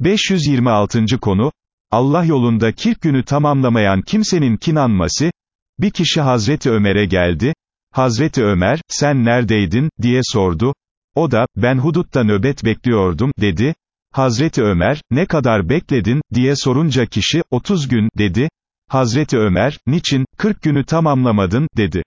526. konu, Allah yolunda kirk günü tamamlamayan kimsenin kinanması, bir kişi Hazreti Ömer'e geldi, Hazreti Ömer, sen neredeydin, diye sordu, o da, ben hudutta nöbet bekliyordum, dedi, Hazreti Ömer, ne kadar bekledin, diye sorunca kişi, 30 gün, dedi, Hazreti Ömer, niçin, 40 günü tamamlamadın, dedi.